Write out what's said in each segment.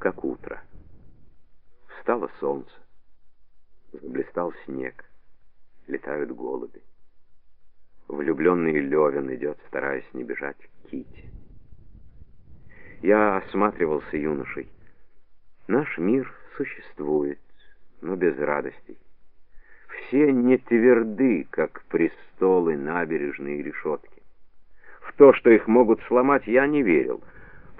как утро. Встало солнце, заблистал снег, летают голуби. Влюбленный Левин идет, стараясь не бежать к Ките. Я осматривался юношей. Наш мир существует, но без радостей. Все не тверды, как престолы, набережные и решетки. В то, что их могут сломать, я не верил.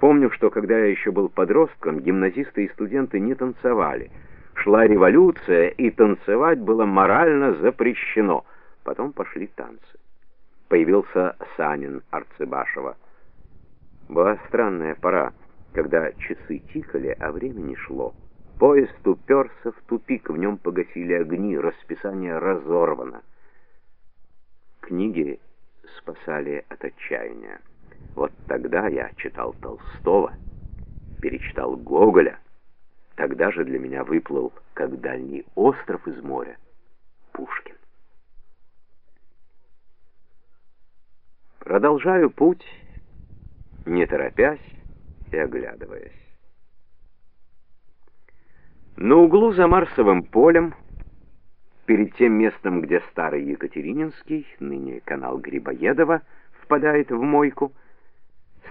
Помню, что когда я еще был подростком, гимназисты и студенты не танцевали. Шла революция, и танцевать было морально запрещено. Потом пошли танцы. Появился Санин Арцебашева. Была странная пора, когда часы тикали, а время не шло. Поезд уперся в тупик, в нем погасили огни, расписание разорвано. Книги спасали от отчаяния. Вот тогда я читал Толстого, перечитал Гоголя. Тогда же для меня выплыл, как дальний остров из моря, Пушкин. Продолжаю путь не торопясь и оглядываясь. На углу за Марсовым полем, перед тем местом, где старый Екатерининский, ныне канал Грибоедова, впадает в мойку,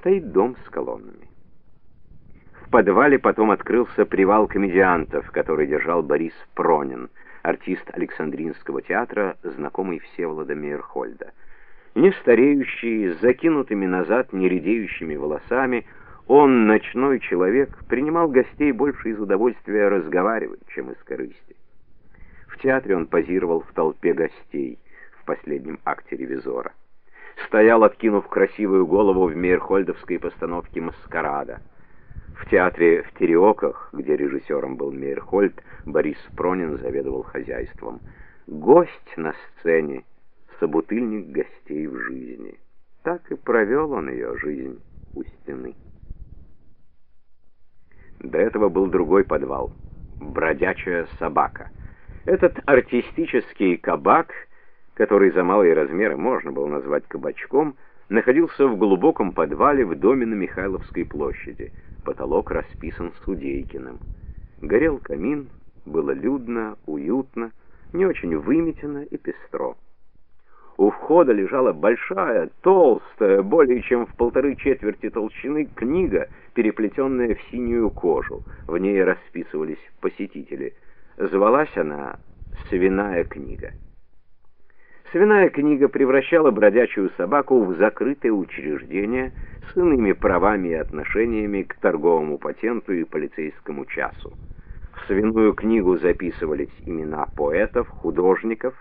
стоит дом с колоннами. В подвале потом открылся привал комедиантов, который держал Борис Пронин, артист Александринского театра, знакомый Всеволода Мейерхольда не стареющий, с закинутыми назад нередеющими волосами, он, ночной человек, принимал гостей больше из удовольствия разговаривать, чем из корысти. В театре он позировал в толпе гостей в последнем акте «Ревизора». Стоял, откинув красивую голову в Мейерхольдовской постановке «Маскарада». В театре в Тереоках, где режиссером был Мейерхольд, Борис Пронин заведовал хозяйством. Гость на сцене собутыльник гостей в жизни. Так и провел он ее жизнь у стены. До этого был другой подвал — бродячая собака. Этот артистический кабак, который за малые размеры можно было назвать кабачком, находился в глубоком подвале в доме на Михайловской площади. Потолок расписан Судейкиным. Горел камин, было людно, уютно, не очень выметено и пестро. У входа лежала большая, толстая, более чем в полторы четверти толщины книга, переплетенная в синюю кожу. В ней расписывались посетители. Звалась она «Свиная книга». Свиная книга превращала бродячую собаку в закрытое учреждение с иными правами и отношениями к торговому патенту и полицейскому часу. В свиную книгу записывались имена поэтов, художников,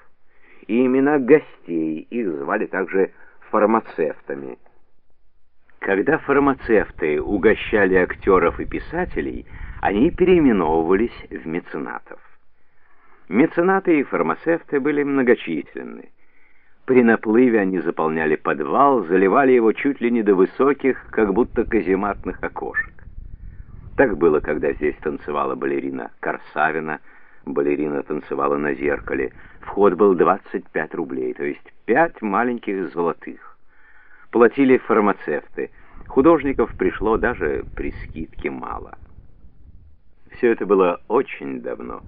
и имена гостей, их звали также фармацевтами. Когда фармацевты угощали актеров и писателей, они переименовывались в меценатов. Меценаты и фармацевты были многочисленны. При наплыве они заполняли подвал, заливали его чуть ли не до высоких, как будто казематных окошек. Так было, когда здесь танцевала балерина Корсавина, балерина танцевала на зеркале. Вход был 25 рублей, то есть 5 маленьких золотых. Платили фармацевты. Художников пришло даже при скидке мало. Все это было очень давно.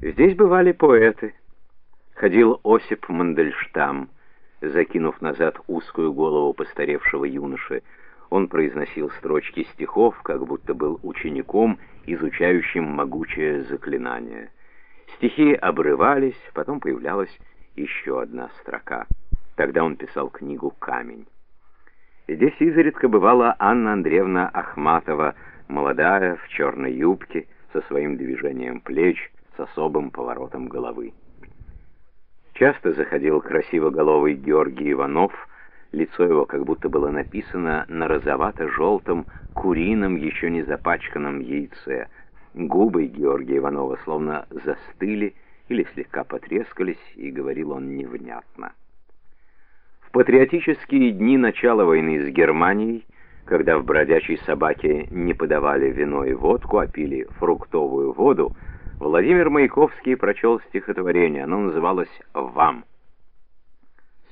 Здесь бывали поэты. Ходил Осип Мандельштам, закинув назад узкую голову постаревшего юноши, он произносил строчки стихов, как будто был учеником, изучающим могучее заклинание. Стихи обрывались, потом появлялась еще одна строка. Тогда он писал книгу «Камень». Здесь изредка бывала Анна Андреевна Ахматова, молодая, в черной юбке, со своим движением плеч, с особым поворотом головы. Часто заходил красивоголовый Георгий Иванов, Лицо его как будто было написано на розовато-желтом, курином, еще не запачканном яйце. Губы Георгия Иванова словно застыли или слегка потрескались, и говорил он невнятно. В патриотические дни начала войны с Германией, когда в бродячей собаке не подавали вино и водку, а пили фруктовую воду, Владимир Маяковский прочел стихотворение. Оно называлось «Вам».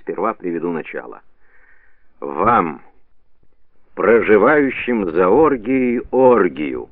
Сперва приведу начало. Вам, проживающим за оргией оргию.